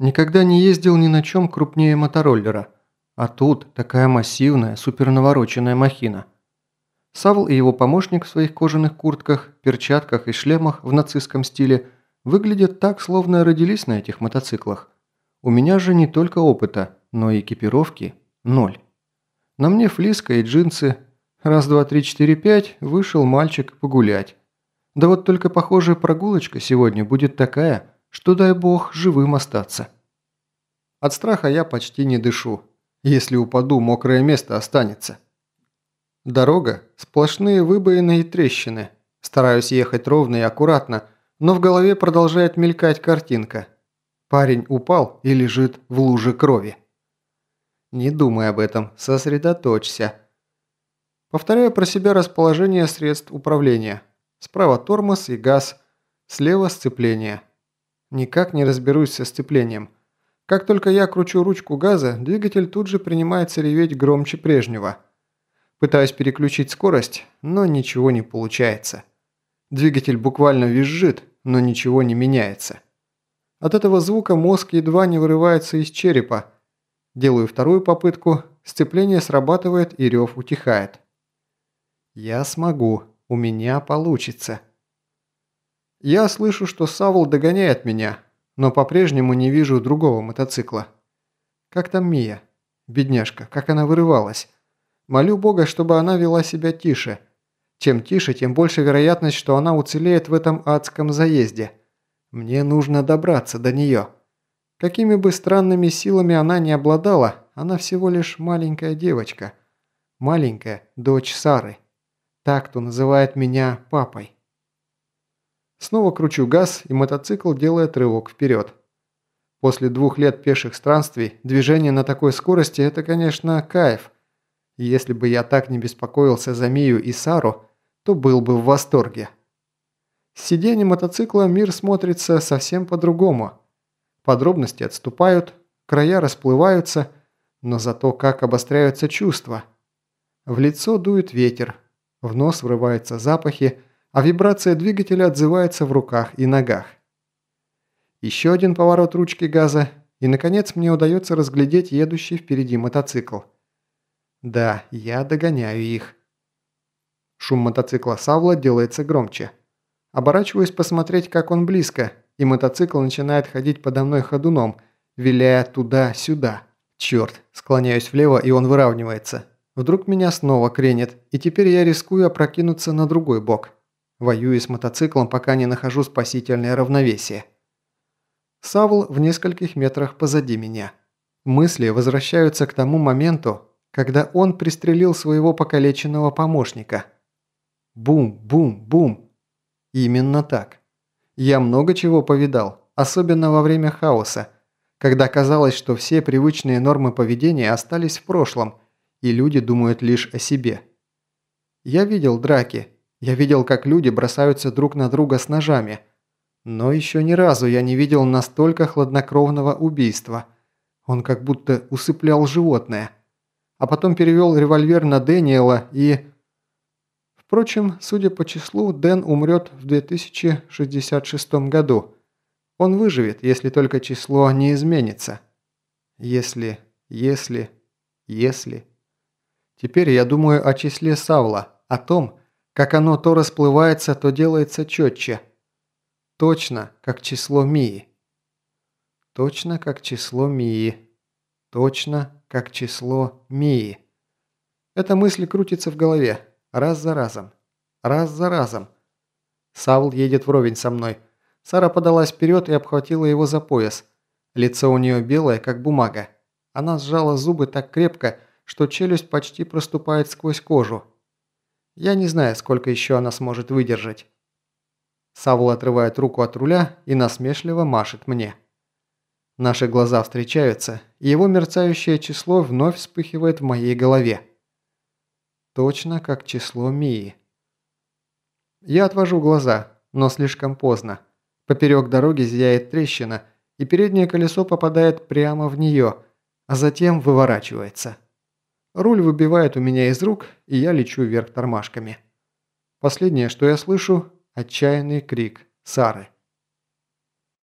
Никогда не ездил ни на чем крупнее мотороллера. А тут такая массивная, супернавороченная махина. Савл и его помощник в своих кожаных куртках, перчатках и шлемах в нацистском стиле выглядят так, словно родились на этих мотоциклах. У меня же не только опыта, но и экипировки – ноль. На мне флиска и джинсы. Раз, два, три, четыре, пять – вышел мальчик погулять. Да вот только, похоже, прогулочка сегодня будет такая, что дай бог живым остаться. От страха я почти не дышу. Если упаду, мокрое место останется. Дорога – сплошные выбоины и трещины. Стараюсь ехать ровно и аккуратно, но в голове продолжает мелькать картинка. Парень упал и лежит в луже крови. Не думай об этом, сосредоточься. Повторяю про себя расположение средств управления. Справа тормоз и газ, слева сцепление. Никак не разберусь со сцеплением. Как только я кручу ручку газа, двигатель тут же принимается реветь громче прежнего. Пытаюсь переключить скорость, но ничего не получается. Двигатель буквально визжит, но ничего не меняется. От этого звука мозг едва не вырывается из черепа. Делаю вторую попытку, сцепление срабатывает и рев утихает. Я смогу, у меня получится. Я слышу, что Савл догоняет меня, но по-прежнему не вижу другого мотоцикла. Как там Мия? Бедняжка, как она вырывалась. Молю Бога, чтобы она вела себя тише. Чем тише, тем больше вероятность, что она уцелеет в этом адском заезде. Мне нужно добраться до нее. Какими бы странными силами она не обладала, она всего лишь маленькая девочка. Маленькая дочь Сары. Так, кто называет меня папой. Снова кручу газ, и мотоцикл делает рывок вперед. После двух лет пеших странствий, движение на такой скорости – это, конечно, кайф. И если бы я так не беспокоился за Мию и Сару, то был бы в восторге. С сиденья мотоцикла мир смотрится совсем по-другому. Подробности отступают, края расплываются, но зато как обостряются чувства. В лицо дует ветер, в нос врываются запахи – а вибрация двигателя отзывается в руках и ногах. Еще один поворот ручки газа, и, наконец, мне удается разглядеть едущий впереди мотоцикл. Да, я догоняю их. Шум мотоцикла Савла делается громче. Оборачиваюсь посмотреть, как он близко, и мотоцикл начинает ходить подо мной ходуном, виляя туда-сюда. Черт, склоняюсь влево, и он выравнивается. Вдруг меня снова кренит, и теперь я рискую опрокинуться на другой бок. Воюю с мотоциклом, пока не нахожу спасительное равновесие. Савл в нескольких метрах позади меня. Мысли возвращаются к тому моменту, когда он пристрелил своего покалеченного помощника. Бум, бум, бум. Именно так. Я много чего повидал, особенно во время хаоса, когда казалось, что все привычные нормы поведения остались в прошлом, и люди думают лишь о себе. Я видел драки, я видел, как люди бросаются друг на друга с ножами. Но еще ни разу я не видел настолько хладнокровного убийства. Он как будто усыплял животное. А потом перевел револьвер на Дэниела и... Впрочем, судя по числу, Дэн умрет в 2066 году. Он выживет, если только число не изменится. Если, если, если... Теперь я думаю о числе Савла, о том, как оно то расплывается, то делается четче. Точно, как число Мии. Точно, как число Мии. Точно, как число Мии. Эта мысль крутится в голове, раз за разом. Раз за разом. Саул едет вровень со мной. Сара подалась вперед и обхватила его за пояс. Лицо у нее белое, как бумага. Она сжала зубы так крепко, что челюсть почти проступает сквозь кожу. Я не знаю, сколько еще она сможет выдержать. Савл отрывает руку от руля и насмешливо машет мне. Наши глаза встречаются, и его мерцающее число вновь вспыхивает в моей голове. Точно как число Мии. Я отвожу глаза, но слишком поздно. Поперек дороги зияет трещина, и переднее колесо попадает прямо в нее, а затем выворачивается. Руль выбивает у меня из рук, и я лечу вверх тормашками. Последнее, что я слышу – отчаянный крик Сары.